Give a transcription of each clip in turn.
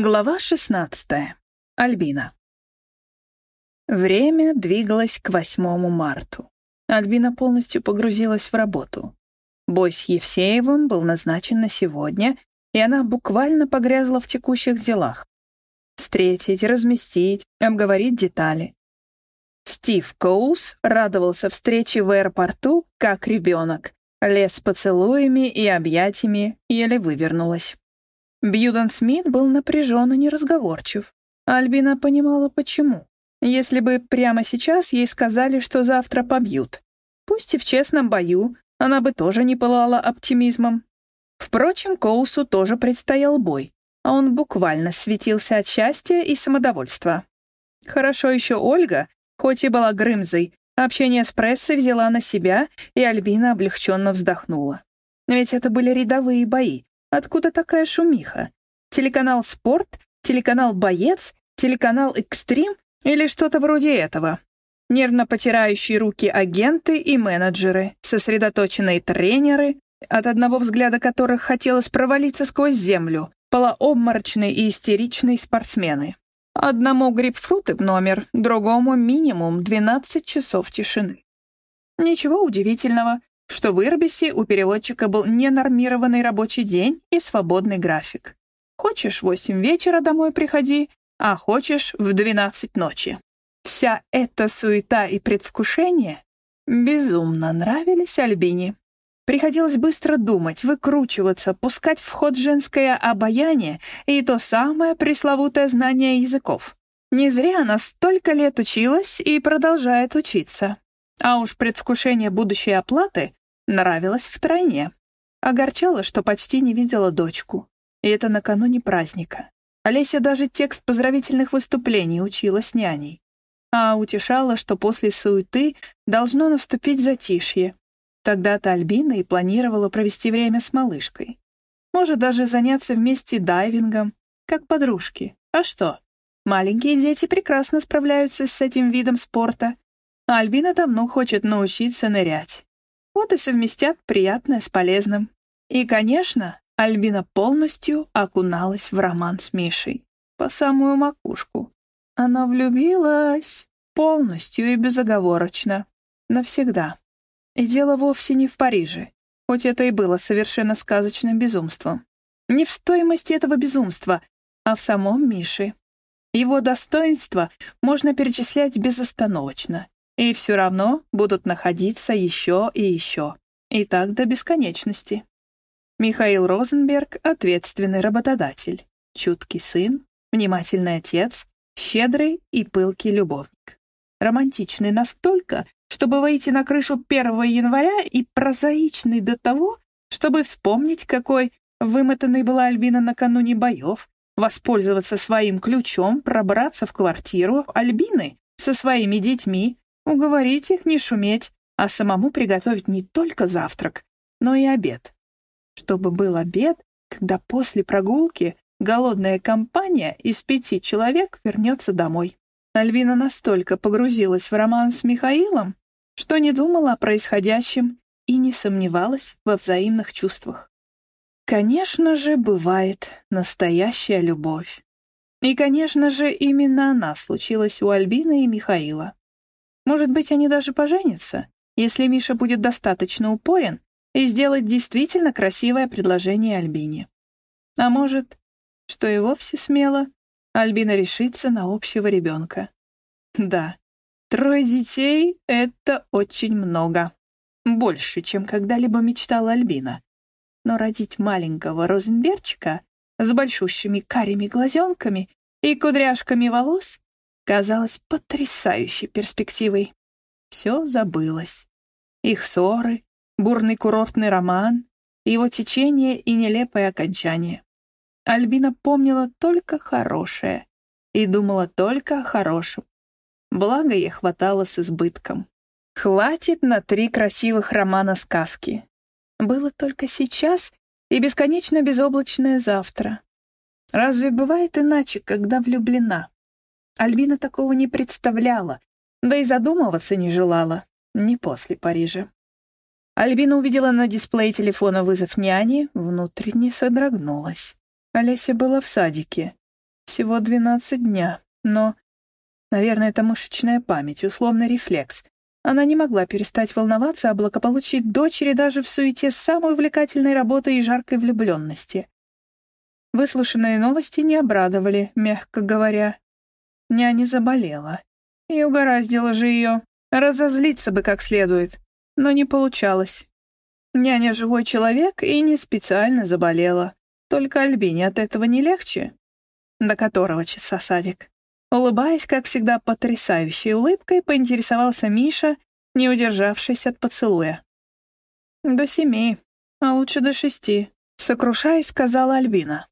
Глава 16. Альбина. Время двигалось к 8 марту. Альбина полностью погрузилась в работу. Бой с Евсеевым был назначен на сегодня, и она буквально погрязла в текущих делах. Встретить, разместить, обговорить детали. Стив Коулс радовался встрече в аэропорту, как ребенок. Лез с поцелуями и объятиями, еле вывернулась. Бьюден Смит был напряжен и неразговорчив. Альбина понимала, почему. Если бы прямо сейчас ей сказали, что завтра побьют. Пусть и в честном бою, она бы тоже не пылала оптимизмом. Впрочем, Коусу тоже предстоял бой, а он буквально светился от счастья и самодовольства. Хорошо еще Ольга, хоть и была Грымзой, общение с прессой взяла на себя, и Альбина облегченно вздохнула. Ведь это были рядовые бои, Откуда такая шумиха? Телеканал «Спорт», телеканал «Боец», телеканал «Экстрим» или что-то вроде этого? Нервно потирающие руки агенты и менеджеры, сосредоточенные тренеры, от одного взгляда которых хотелось провалиться сквозь землю, полуобморочные и истеричные спортсмены. Одному грейпфруты в номер, другому минимум 12 часов тишины. Ничего удивительного, что в Ирбисе у переводчика был ненормированный рабочий день и свободный график. Хочешь в восемь вечера домой приходи, а хочешь в двенадцать ночи. Вся эта суета и предвкушение безумно нравились Альбине. Приходилось быстро думать, выкручиваться, пускать в ход женское обаяние и то самое пресловутое знание языков. Не зря она столько лет училась и продолжает учиться. А уж предвкушение будущей оплаты Нравилось втройне. Огорчало, что почти не видела дочку. И это накануне праздника. Олеся даже текст поздравительных выступлений учила с няней. А утешала, что после суеты должно наступить затишье. Тогда-то Альбина и планировала провести время с малышкой. Может, даже заняться вместе дайвингом, как подружки. А что? Маленькие дети прекрасно справляются с этим видом спорта. А Альбина давно хочет научиться нырять. Вот и совместят приятное с полезным. И, конечно, Альбина полностью окуналась в роман с Мишей. По самую макушку. Она влюбилась полностью и безоговорочно. Навсегда. И дело вовсе не в Париже, хоть это и было совершенно сказочным безумством. Не в стоимости этого безумства, а в самом Мише. Его достоинства можно перечислять безостановочно. И все равно будут находиться еще и еще. И так до бесконечности. Михаил Розенберг — ответственный работодатель, чуткий сын, внимательный отец, щедрый и пылкий любовник. Романтичный настолько, чтобы выйти на крышу 1 января и прозаичный до того, чтобы вспомнить, какой вымотанной была Альбина накануне боев, воспользоваться своим ключом, пробраться в квартиру Альбины со своими детьми, уговорить их не шуметь, а самому приготовить не только завтрак, но и обед. Чтобы был обед, когда после прогулки голодная компания из пяти человек вернется домой. Альвина настолько погрузилась в роман с Михаилом, что не думала о происходящем и не сомневалась во взаимных чувствах. Конечно же, бывает настоящая любовь. И, конечно же, именно она случилась у Альбины и Михаила. Может быть, они даже поженятся, если Миша будет достаточно упорен и сделать действительно красивое предложение Альбине. А может, что и вовсе смело, Альбина решится на общего ребенка. Да, трое детей — это очень много. Больше, чем когда-либо мечтала Альбина. Но родить маленького розенберчика с большущими карими глазенками и кудряшками волос казалась потрясающей перспективой. Все забылось. Их ссоры, бурный курортный роман, его течение и нелепое окончание. Альбина помнила только хорошее и думала только о хорошем. Благо ей хватало с избытком. Хватит на три красивых романа сказки. Было только сейчас и бесконечно безоблачное завтра. Разве бывает иначе, когда влюблена? Альбина такого не представляла, да и задумываться не желала, не после Парижа. Альбина увидела на дисплее телефона вызов няни, внутренне содрогнулась. Олеся была в садике. Всего двенадцать дня, но... Наверное, это мышечная память, условный рефлекс. Она не могла перестать волноваться о благополучии дочери даже в суете самой увлекательной работы и жаркой влюбленности. Выслушанные новости не обрадовали, мягко говоря. Няня заболела. И угораздило же ее. Разозлиться бы как следует. Но не получалось. Няня живой человек и не специально заболела. Только Альбине от этого не легче. До которого часа садик? Улыбаясь, как всегда, потрясающей улыбкой, поинтересовался Миша, не удержавшись от поцелуя. «До семи, а лучше до шести», — сокрушаясь, сказала Альбина.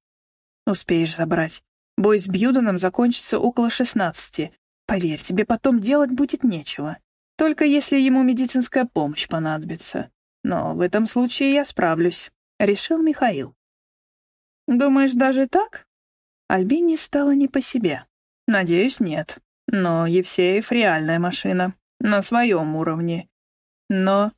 «Успеешь забрать. Бой с Бьюденом закончится около шестнадцати. Поверь, тебе потом делать будет нечего. Только если ему медицинская помощь понадобится. Но в этом случае я справлюсь», — решил Михаил. «Думаешь, даже так?» Альбине стало не по себе. Надеюсь, нет. Но Евсеев реальная машина. На своем уровне. Но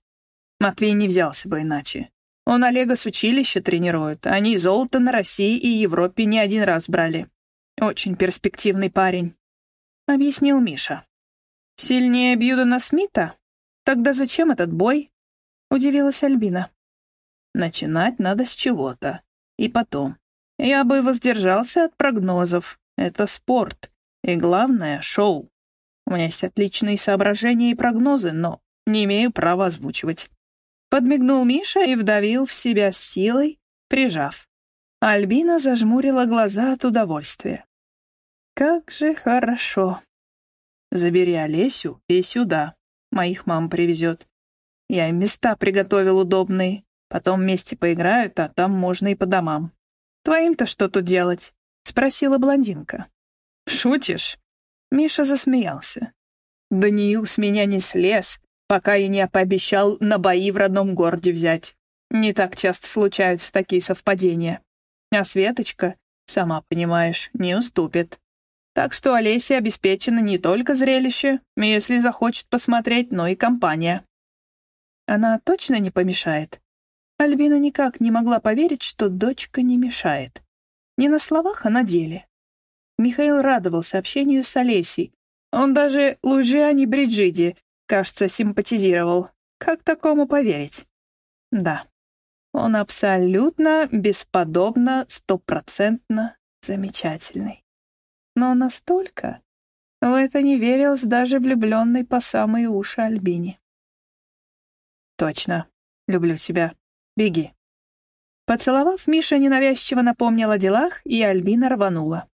Матвей не взялся бы иначе. Он Олега с училища тренирует. Они золото на России и Европе не один раз брали. Очень перспективный парень. Объяснил Миша. Сильнее Бьюдена Смита? Тогда зачем этот бой? Удивилась Альбина. Начинать надо с чего-то. И потом. Я бы воздержался от прогнозов. Это спорт. И главное — шоу. У меня есть отличные соображения и прогнозы, но не имею права озвучивать. Подмигнул Миша и вдавил в себя силой, прижав. Альбина зажмурила глаза от удовольствия. «Как же хорошо!» «Забери Олесю и сюда. Моих мам привезет. Я им места приготовил удобные. Потом вместе поиграют, а там можно и по домам. Твоим-то что тут делать?» — спросила блондинка. «Шутишь?» Миша засмеялся. «Даниил с меня не слез, пока я не пообещал на бои в родном городе взять. Не так часто случаются такие совпадения. А Светочка, сама понимаешь, не уступит. Так что Олесе обеспечено не только зрелище, если захочет посмотреть, но и компания. Она точно не помешает? Альбина никак не могла поверить, что дочка не мешает. Не на словах, а на деле. Михаил радовался общению с Олесей. Он даже Лужиане Бриджиди, кажется, симпатизировал. Как такому поверить? Да, он абсолютно, бесподобно, стопроцентно замечательный. Но настолько... В это не верилось даже влюбленный по самые уши Альбине. «Точно. Люблю тебя. Беги». Поцеловав, Миша ненавязчиво напомнил о делах, и Альбина рванула.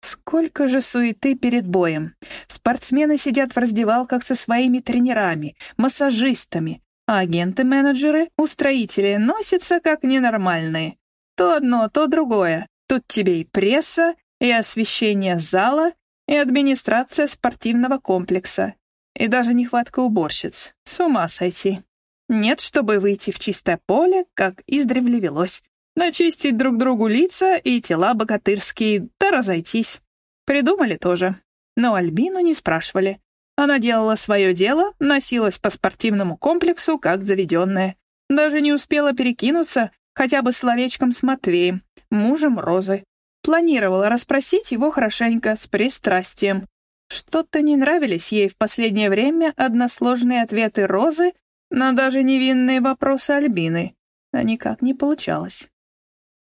Сколько же суеты перед боем. Спортсмены сидят в раздевалках со своими тренерами, массажистами, а агенты-менеджеры, устроители носятся как ненормальные. То одно, то другое. Тут тебе и пресса, и освещение зала, и администрация спортивного комплекса. И даже нехватка уборщиц. С ума сойти. Нет, чтобы выйти в чистое поле, как издревле велось начистить друг другу лица и тела богатырские, да разойтись. Придумали тоже. Но Альбину не спрашивали. Она делала свое дело, носилась по спортивному комплексу, как заведенная. Даже не успела перекинуться хотя бы словечком с Матвеем, мужем Розы. Планировала расспросить его хорошенько, с пристрастием. Что-то не нравились ей в последнее время односложные ответы Розы на даже невинные вопросы Альбины. А никак не получалось.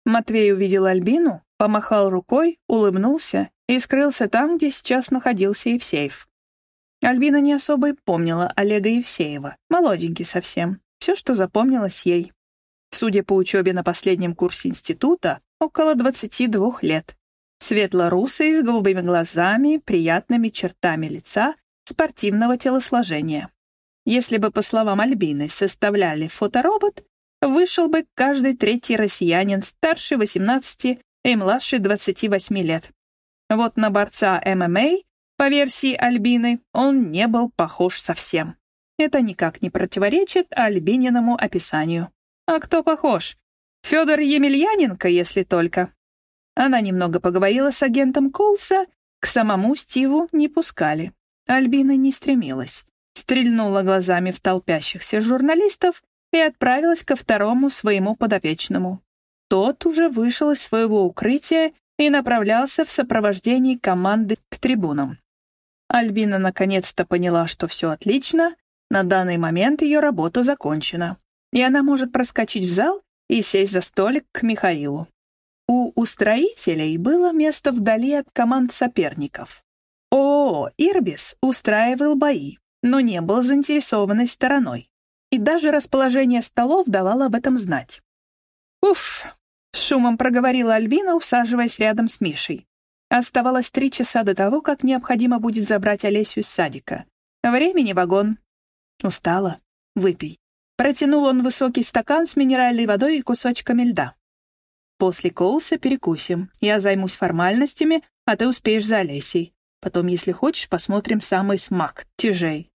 Матвей увидел Альбину, помахал рукой, улыбнулся и скрылся там, где сейчас находился Евсеев. Альбина не особо и помнила Олега Евсеева, молоденький совсем, все, что запомнилось ей. Судя по учебе на последнем курсе института, около 22 лет. Светло-русый, с голубыми глазами, приятными чертами лица, спортивного телосложения. Если бы, по словам Альбины, составляли фоторобот, вышел бы каждый третий россиянин старше 18 и младше 28 лет. Вот на борца ММА, по версии Альбины, он не был похож совсем. Это никак не противоречит Альбининому описанию. А кто похож? Федор Емельяненко, если только. Она немного поговорила с агентом Колса, к самому Стиву не пускали. Альбина не стремилась. Стрельнула глазами в толпящихся журналистов и отправилась ко второму своему подопечному. Тот уже вышел из своего укрытия и направлялся в сопровождении команды к трибунам. Альбина наконец-то поняла, что все отлично, на данный момент ее работа закончена, и она может проскочить в зал и сесть за столик к Михаилу. У устроителей было место вдали от команд соперников. ООО «Ирбис» устраивал бои, но не был заинтересованной стороной. И даже расположение столов давало об этом знать. «Уф!» — шумом проговорила Альбина, усаживаясь рядом с Мишей. Оставалось три часа до того, как необходимо будет забрать Олесю из садика. Времени вагон. Устала. Выпей. Протянул он высокий стакан с минеральной водой и кусочками льда. После Коулса перекусим. Я займусь формальностями, а ты успеешь за Олесей. Потом, если хочешь, посмотрим самый смак. Тяжей.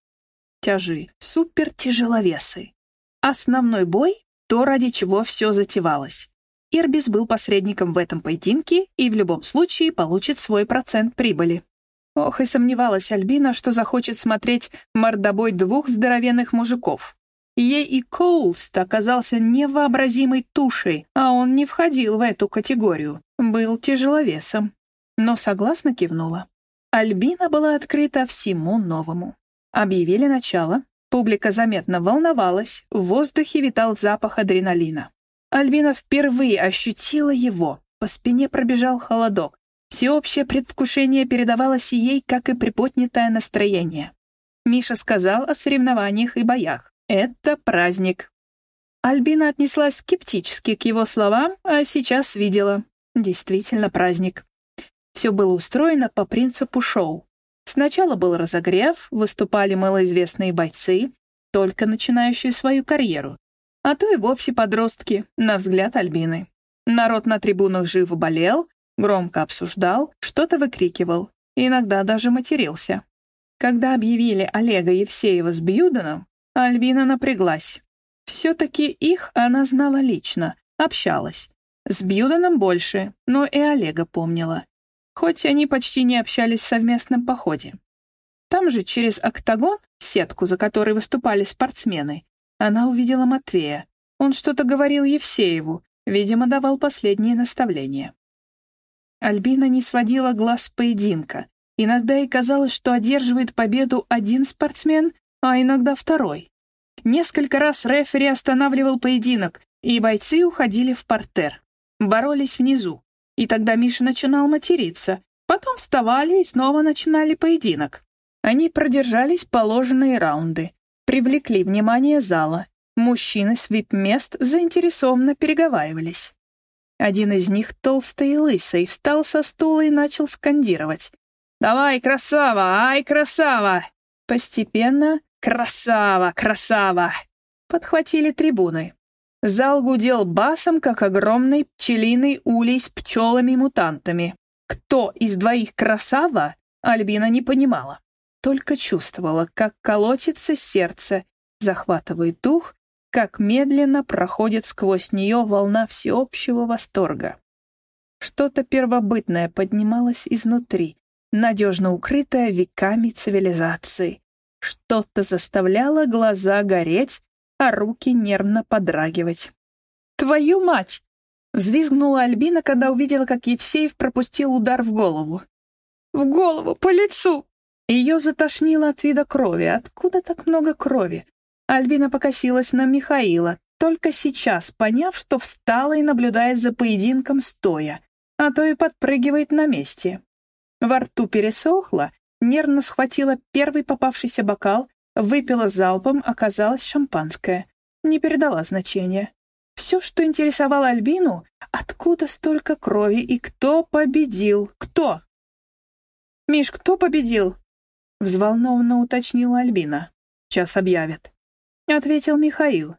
Тяжи. Супер тяжеловесы. Основной бой — то, ради чего все затевалось. Ирбис был посредником в этом поединке и в любом случае получит свой процент прибыли. Ох, и сомневалась Альбина, что захочет смотреть мордобой двух здоровенных мужиков. Ей и Коулст оказался невообразимой тушей, а он не входил в эту категорию, был тяжеловесом. Но согласно кивнула. Альбина была открыта всему новому. Объявили начало, публика заметно волновалась, в воздухе витал запах адреналина. Альбина впервые ощутила его. По спине пробежал холодок. Всеобщее предвкушение передавалось ей, как и приподнятое настроение. Миша сказал о соревнованиях и боях. «Это праздник». Альбина отнеслась скептически к его словам, а сейчас видела. Действительно праздник. Все было устроено по принципу шоу. Сначала был разогрев, выступали малоизвестные бойцы, только начинающие свою карьеру а то и вовсе подростки, на взгляд Альбины. Народ на трибунах живо болел, громко обсуждал, что-то выкрикивал, иногда даже матерился. Когда объявили Олега Евсеева с Бьюденом, Альбина напряглась. Все-таки их она знала лично, общалась. С Бьюденом больше, но и Олега помнила. Хоть они почти не общались в совместном походе. Там же через октагон, сетку, за которой выступали спортсмены, она увидела Матвея. Он что-то говорил Евсееву, видимо, давал последние наставления. Альбина не сводила глаз поединка. Иногда ей казалось, что одерживает победу один спортсмен, а иногда второй. Несколько раз рефери останавливал поединок, и бойцы уходили в портер. Боролись внизу. И тогда Миша начинал материться. Потом вставали и снова начинали поединок. Они продержались положенные раунды привлекли внимание зала. Мужчины с вип-мест заинтересованно переговаривались. Один из них, толстый и лысый, встал со стула и начал скандировать. «Давай, красава! Ай, красава!» Постепенно «Красава! Красава!» подхватили трибуны. Зал гудел басом, как огромный пчелиный улей с пчелами-мутантами. Кто из двоих красава, Альбина не понимала только чувствовала, как колотится сердце, захватывает дух, как медленно проходит сквозь нее волна всеобщего восторга. Что-то первобытное поднималось изнутри, надежно укрытое веками цивилизации. Что-то заставляло глаза гореть, а руки нервно подрагивать. «Твою мать!» — взвизгнула Альбина, когда увидела, как Евсеев пропустил удар в голову. «В голову, по лицу!» Ее затошнило от вида крови. Откуда так много крови? Альбина покосилась на Михаила, только сейчас поняв, что встала и наблюдает за поединком стоя, а то и подпрыгивает на месте. Во рту пересохло, нервно схватила первый попавшийся бокал, выпила залпом, оказалось шампанское. Не передала значения. Все, что интересовало Альбину, откуда столько крови и кто победил, кто? «Миш, кто победил?» — взволнованно уточнила Альбина. «Час объявят», — ответил Михаил.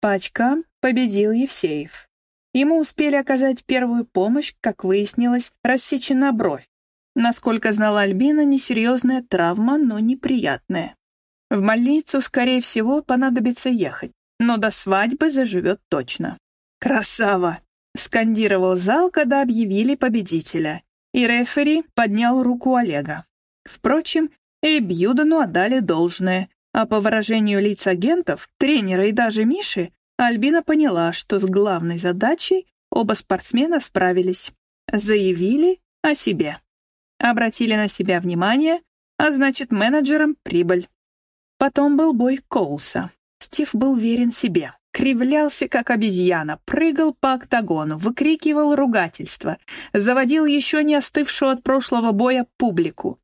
По очкам победил Евсеев. Ему успели оказать первую помощь, как выяснилось, рассечена бровь. Насколько знала Альбина, несерьезная травма, но неприятная. В больницу, скорее всего, понадобится ехать, но до свадьбы заживет точно. «Красава!» — скандировал зал, когда объявили победителя, и рефери поднял руку Олега. Впрочем, и Бьюдену отдали должное, а по выражению лиц агентов, тренера и даже Миши, Альбина поняла, что с главной задачей оба спортсмена справились. Заявили о себе. Обратили на себя внимание, а значит, менеджерам прибыль. Потом был бой Коулса. Стив был верен себе. Кривлялся, как обезьяна, прыгал по октагону, выкрикивал ругательства, заводил еще не остывшую от прошлого боя публику.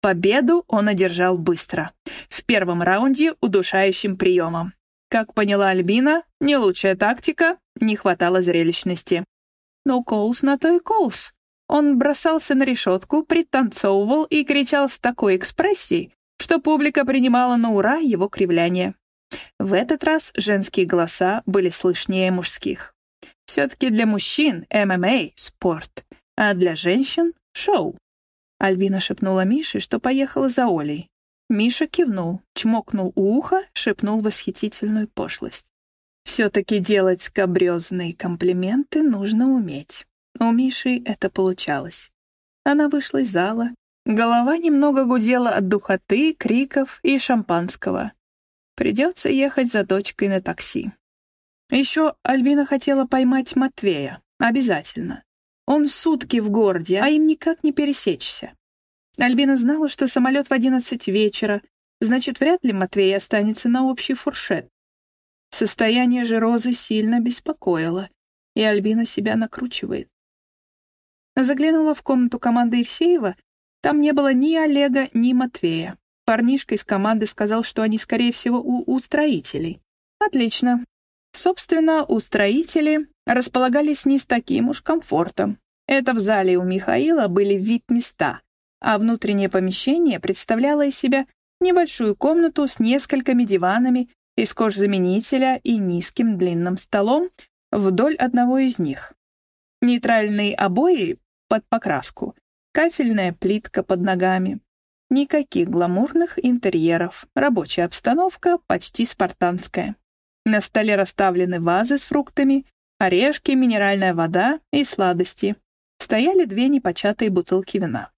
Победу он одержал быстро. В первом раунде удушающим приемом. Как поняла Альбина, не лучшая тактика, не хватало зрелищности. Но Коулс на то и Коулс. Он бросался на решетку, пританцовывал и кричал с такой экспрессией, что публика принимала на ура его кривляние. В этот раз женские голоса были слышнее мужских. Все-таки для мужчин ММА — спорт, а для женщин — шоу. Альбина шепнула Мише, что поехала за Олей. Миша кивнул, чмокнул у уха, шепнул восхитительную пошлость. Все-таки делать скобрезные комплименты нужно уметь. У Миши это получалось. Она вышла из зала. Голова немного гудела от духоты, криков и шампанского. Придется ехать за дочкой на такси. Еще Альбина хотела поймать Матвея. Обязательно. Он сутки в городе, а им никак не пересечься. Альбина знала, что самолет в одиннадцать вечера, значит, вряд ли Матвей останется на общий фуршет. Состояние же Розы сильно беспокоило, и Альбина себя накручивает. Заглянула в комнату команды Евсеева, там не было ни Олега, ни Матвея. Парнишка из команды сказал, что они, скорее всего, у, строителей. Отлично. Собственно, у строителей располагались не с таким уж комфортом. Это в зале у Михаила были вип-места, а внутреннее помещение представляло из себя небольшую комнату с несколькими диванами из кожзаменителя и низким длинным столом вдоль одного из них. Нейтральные обои под покраску, кафельная плитка под ногами, Никаких гламурных интерьеров, рабочая обстановка почти спартанская. На столе расставлены вазы с фруктами, орешки, минеральная вода и сладости. Стояли две непочатые бутылки вина.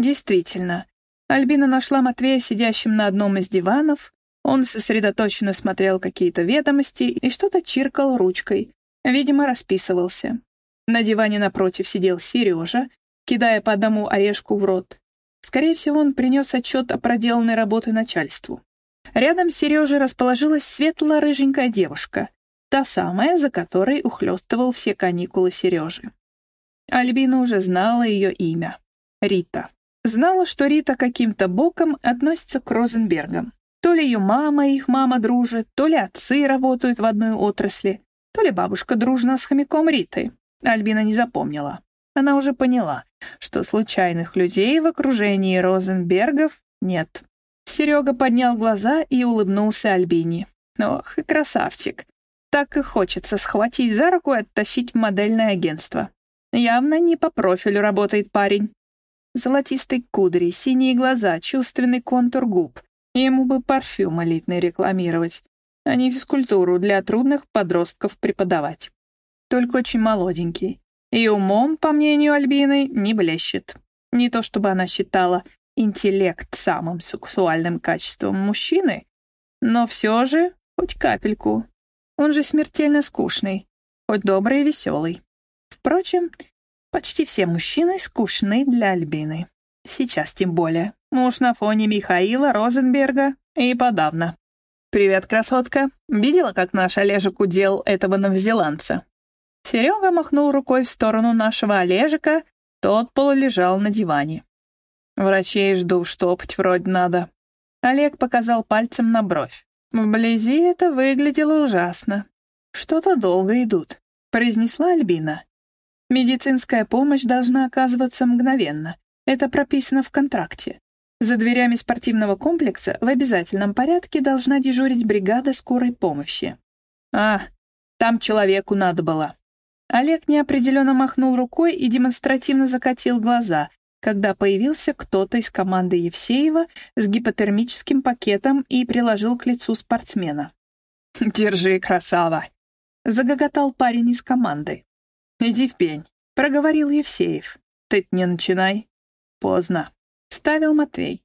Действительно, Альбина нашла Матвея сидящим на одном из диванов. Он сосредоточенно смотрел какие-то ведомости и что-то чиркал ручкой. Видимо, расписывался. На диване напротив сидел Сережа, кидая по одному орешку в рот. Скорее всего, он принес отчет о проделанной работе начальству. Рядом с Сережей расположилась светло-рыженькая девушка, та самая, за которой ухлёстывал все каникулы Сережи. Альбина уже знала ее имя — Рита. Знала, что Рита каким-то боком относится к Розенбергам. То ли ее мама и их мама дружат, то ли отцы работают в одной отрасли, то ли бабушка дружна с хомяком Ритой. Альбина не запомнила. Она уже поняла, что случайных людей в окружении Розенбергов нет. Серега поднял глаза и улыбнулся Альбине. Ох, и красавчик. Так и хочется схватить за руку и оттащить в модельное агентство. Явно не по профилю работает парень. Золотистый кудри, синие глаза, чувственный контур губ. Ему бы парфюм элитный рекламировать, а не физкультуру для трудных подростков преподавать. Только очень молоденький. И умом, по мнению Альбины, не блещет. Не то чтобы она считала интеллект самым сексуальным качеством мужчины, но все же хоть капельку. Он же смертельно скучный, хоть добрый и веселый. Впрочем, почти все мужчины скучны для Альбины. Сейчас тем более. Муж на фоне Михаила Розенберга и подавно. «Привет, красотка. Видела, как наш Олежек удел этого новозеландца?» Серега махнул рукой в сторону нашего Олежика, тот полулежал на диване. «Врачей жду, штопать вроде надо». Олег показал пальцем на бровь. Вблизи это выглядело ужасно. «Что-то долго идут», — произнесла Альбина. «Медицинская помощь должна оказываться мгновенно. Это прописано в контракте. За дверями спортивного комплекса в обязательном порядке должна дежурить бригада скорой помощи». «А, там человеку надо было», Олег неопределенно махнул рукой и демонстративно закатил глаза, когда появился кто-то из команды Евсеева с гипотермическим пакетом и приложил к лицу спортсмена. «Держи, красава!» — загоготал парень из команды. «Иди в пень», — проговорил Евсеев. «Ты не начинай». «Поздно», — ставил Матвей.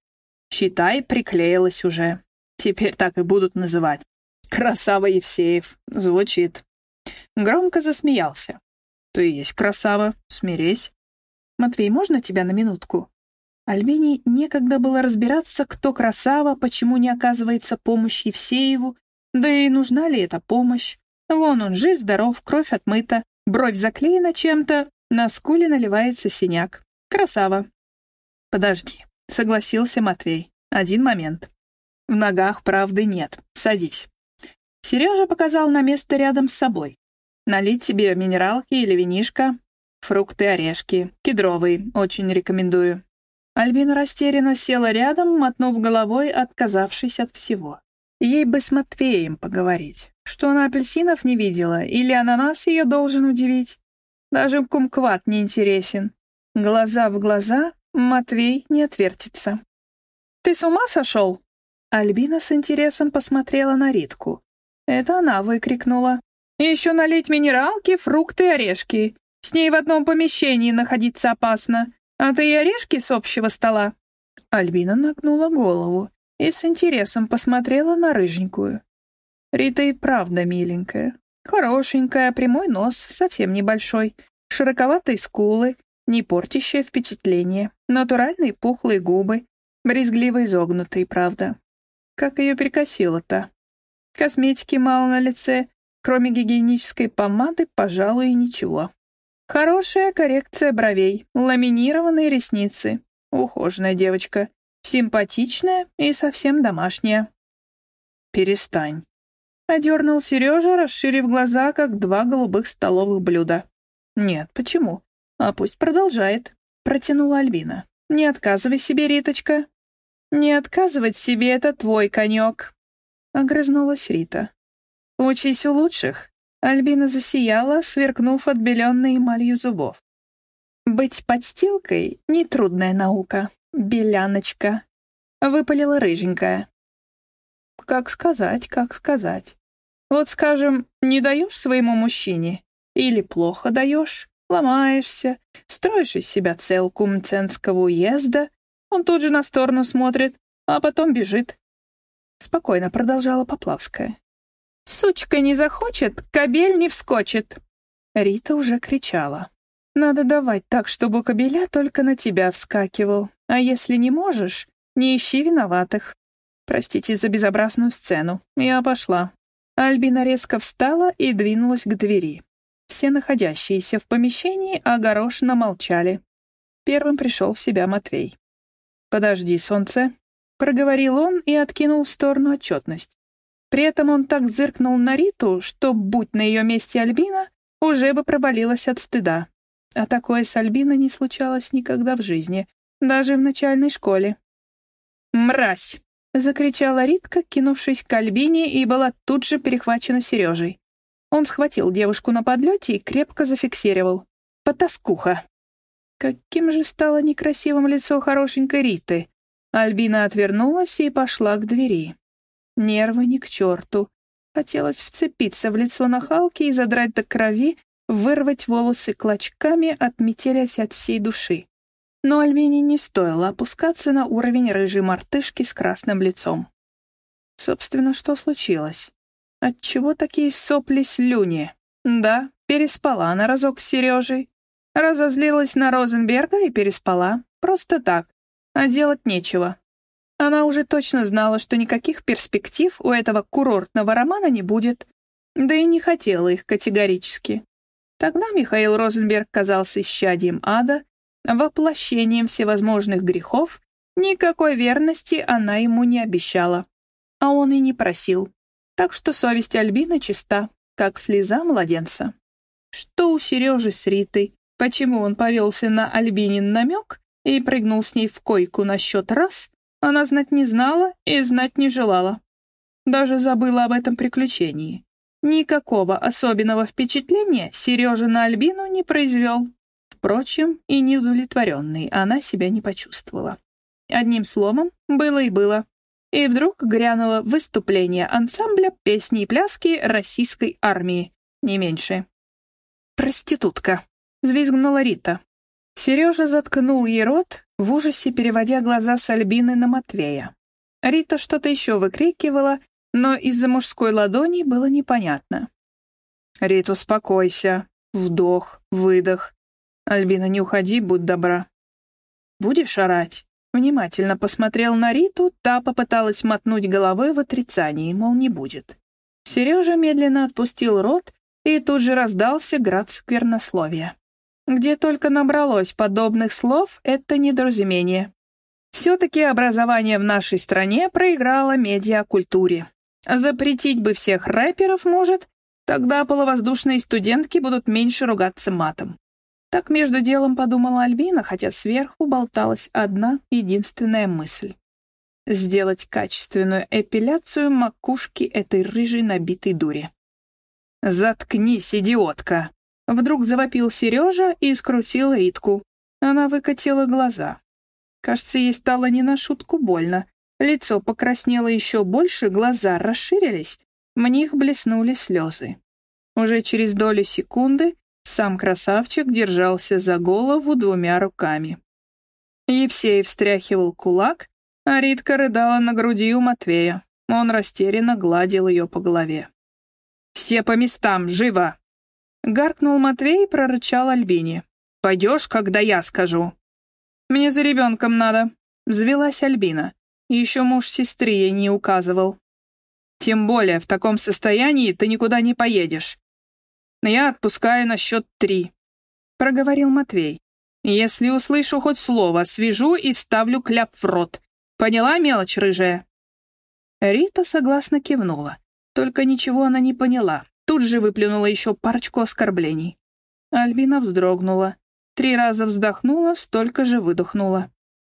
«Считай, приклеилась уже. Теперь так и будут называть. Красава Евсеев. Звучит. Громко засмеялся. «Ты есть красава, смирись». Матвей, можно тебя на минутку?» Альбине некогда было разбираться, кто красава, почему не оказывается помощь Евсееву, да и нужна ли эта помощь. Вон он жив, здоров, кровь отмыта, бровь заклеена чем-то, на скуле наливается синяк. Красава. «Подожди», — согласился Матвей. «Один момент. В ногах правды нет. Садись». Сережа показал на место рядом с собой. Налить себе минералки или винишко, фрукты, орешки, кедровый, очень рекомендую. Альбина растерянно села рядом, мотнув головой, отказавшись от всего. Ей бы с Матвеем поговорить. Что она апельсинов не видела, или ананас ее должен удивить. Даже кумкват не интересен. Глаза в глаза Матвей не отвертится. «Ты с ума сошел?» Альбина с интересом посмотрела на Ритку. Это она выкрикнула. «Еще налить минералки, фрукты и орешки. С ней в одном помещении находиться опасно. А ты и орешки с общего стола?» Альбина нагнула голову и с интересом посмотрела на рыженькую. Рита и правда миленькая. Хорошенькая, прямой нос, совсем небольшой, широковатые скулы, не портящее впечатление, натуральные пухлые губы, брезгливо изогнутые, правда. Как ее перекосило-то? Косметики мало на лице, кроме гигиенической помады, пожалуй, ничего. Хорошая коррекция бровей, ламинированные ресницы. Ухоженная девочка. Симпатичная и совсем домашняя. «Перестань», — одернул Сережа, расширив глаза, как два голубых столовых блюда. «Нет, почему? А пусть продолжает», — протянула Альбина. «Не отказывай себе, Риточка». «Не отказывать себе — это твой конек», — огрызнулась Рита. «Учись у лучших, Альбина засияла, сверкнув отбеленной эмалью зубов. «Быть подстилкой — нетрудная наука, беляночка», — выпалила рыженькая. «Как сказать, как сказать. Вот, скажем, не даешь своему мужчине, или плохо даешь, ломаешься, строишь из себя целку мценского уезда, он тут же на сторону смотрит, а потом бежит». Спокойно продолжала Поплавская. «Сучка не захочет, кобель не вскочит!» Рита уже кричала. «Надо давать так, чтобы кобеля только на тебя вскакивал. А если не можешь, не ищи виноватых. Простите за безобразную сцену. Я пошла». Альбина резко встала и двинулась к двери. Все находящиеся в помещении огорошенно молчали. Первым пришел в себя Матвей. «Подожди, солнце», — проговорил он и откинул в сторону отчетность. При этом он так зыркнул на Риту, что, будь на ее месте Альбина, уже бы провалилась от стыда. А такое с Альбиной не случалось никогда в жизни, даже в начальной школе. «Мразь!» — закричала Ритка, кинувшись к Альбине, и была тут же перехвачена Сережей. Он схватил девушку на подлете и крепко зафиксировал. «Потаскуха!» Каким же стало некрасивым лицо хорошенькой Риты. Альбина отвернулась и пошла к двери. Нервы ни к черту. Хотелось вцепиться в лицо нахалки и задрать до крови, вырвать волосы клочками, отметелясь от всей души. Но Альбине не стоило опускаться на уровень рыжей мартышки с красным лицом. Собственно, что случилось? Отчего такие сопли-слюни? Да, переспала на разок с Сережей. Разозлилась на Розенберга и переспала. Просто так. А делать нечего. Она уже точно знала, что никаких перспектив у этого курортного романа не будет, да и не хотела их категорически. Тогда Михаил Розенберг казался исчадием ада, воплощением всевозможных грехов, никакой верности она ему не обещала. А он и не просил. Так что совесть Альбины чиста, как слеза младенца. Что у Сережи с Ритой? Почему он повелся на Альбинин намек и прыгнул с ней в койку на счет раз, она знать не знала и знать не желала. Даже забыла об этом приключении. Никакого особенного впечатления Сережа на Альбину не произвел. Впрочем, и неудовлетворенной она себя не почувствовала. Одним словом, было и было. И вдруг грянуло выступление ансамбля песни и пляски российской армии, не меньше. «Проститутка», — взвизгнула Рита. Сережа заткнул ей рот, в ужасе переводя глаза с Альбины на Матвея. Рита что-то еще выкрикивала, но из-за мужской ладони было непонятно. «Рит, успокойся. Вдох, выдох. «Альбина, не уходи, будь добра». «Будешь орать?» Внимательно посмотрел на Риту, та попыталась мотнуть головой в отрицании, мол, не будет. Сережа медленно отпустил рот, и тут же раздался град сквернословия. Где только набралось подобных слов, это недоразумение. Все-таки образование в нашей стране проиграло медиакультуре. Запретить бы всех рэперов, может, тогда полувоздушные студентки будут меньше ругаться матом. Так между делом подумала Альбина, хотя сверху болталась одна единственная мысль. Сделать качественную эпиляцию макушки этой рыжей набитой дури. «Заткнись, идиотка!» Вдруг завопил Сережа и скрутил Ритку. Она выкатила глаза. Кажется, ей стало не на шутку больно. Лицо покраснело еще больше, глаза расширились, в них блеснули слезы. Уже через долю секунды сам красавчик держался за голову двумя руками. Евсей встряхивал кулак, а Ритка рыдала на груди у Матвея. Он растерянно гладил ее по голове. «Все по местам, живо!» Гаркнул Матвей и прорычал Альбине. «Пойдешь, когда я скажу?» «Мне за ребенком надо», — взвелась Альбина. Еще муж сестры ей не указывал. «Тем более в таком состоянии ты никуда не поедешь. «Я отпускаю на счет три», — проговорил Матвей. «Если услышу хоть слово, свяжу и вставлю кляп в рот. Поняла, мелочь рыжая?» Рита согласно кивнула. Только ничего она не поняла. Тут же выплюнула еще парочку оскорблений. Альбина вздрогнула. Три раза вздохнула, столько же выдохнула.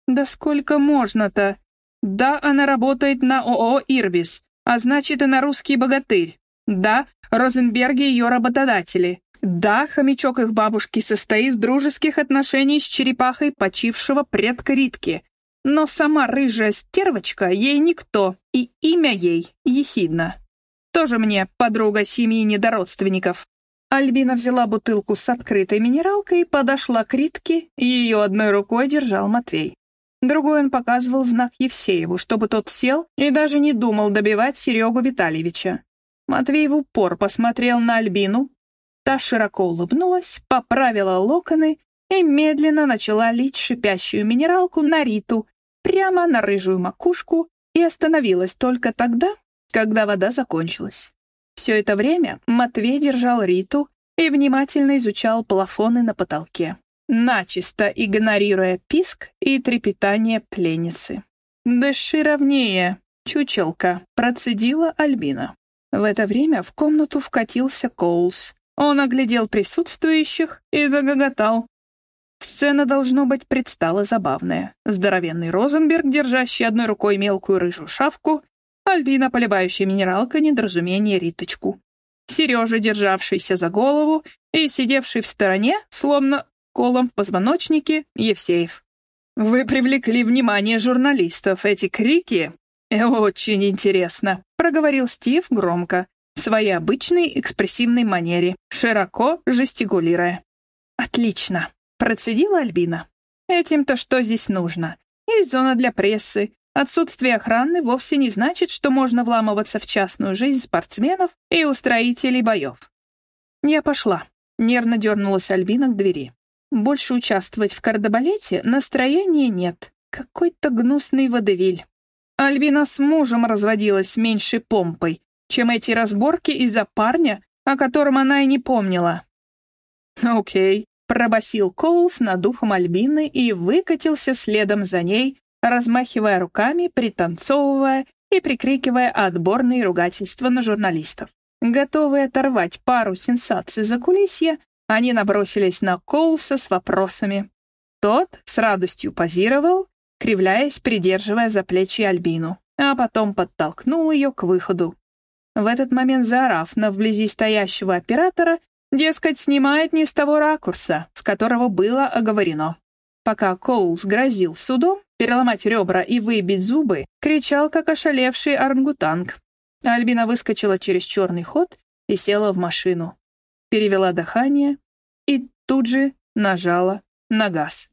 «Да сколько можно-то? Да, она работает на ООО «Ирбис», а значит, и на «Русский богатырь». Да, Розенберги ее работодатели. Да, хомячок их бабушки состоит в дружеских отношениях с черепахой почившего предка Ритки. Но сама рыжая стервочка ей никто, и имя ей ехидно. Тоже мне подруга семьи недородственников. Альбина взяла бутылку с открытой минералкой подошла к Ритке, ее одной рукой держал Матвей. Другой он показывал знак Евсееву, чтобы тот сел и даже не думал добивать Серегу Витальевича. Матвей в упор посмотрел на Альбину. Та широко улыбнулась, поправила локоны и медленно начала лить шипящую минералку на Риту, прямо на рыжую макушку, и остановилась только тогда, когда вода закончилась. Все это время Матвей держал Риту и внимательно изучал плафоны на потолке, начисто игнорируя писк и трепетание пленницы. «Дыши ровнее, чучелка», — процедила Альбина. В это время в комнату вкатился Коулс. Он оглядел присутствующих и загоготал. Сцена, должно быть, предстала забавная. Здоровенный Розенберг, держащий одной рукой мелкую рыжую шавку, Альбина, поливающая минералка, недоразумение Риточку. Сережа, державшийся за голову и сидевший в стороне, словно колом в позвоночнике, Евсеев. «Вы привлекли внимание журналистов. Эти крики «Очень интересно», — проговорил Стив громко, в своей обычной экспрессивной манере, широко жестикулируя. «Отлично», — процедила Альбина. «Этим-то что здесь нужно? Есть зона для прессы. Отсутствие охраны вовсе не значит, что можно вламываться в частную жизнь спортсменов и устроителей боев». «Я пошла», — нервно дернулась Альбина к двери. «Больше участвовать в кардебалете настроения нет. Какой-то гнусный водевиль». Альбина с мужем разводилась меньшей помпой, чем эти разборки из-за парня, о котором она и не помнила. «Окей», — пробасил Коулс над духом Альбины и выкатился следом за ней, размахивая руками, пританцовывая и прикрикивая отборные ругательства на журналистов. Готовые оторвать пару сенсаций за кулисье, они набросились на Коулса с вопросами. Тот с радостью позировал, кривляясь, придерживая за плечи Альбину, а потом подтолкнул ее к выходу. В этот момент заорав на вблизи стоящего оператора, дескать, снимает не с того ракурса, с которого было оговорено. Пока Коулс грозил судом переломать ребра и выбить зубы, кричал, как ошалевший орангутанг. Альбина выскочила через черный ход и села в машину. Перевела дыхание и тут же нажала на газ.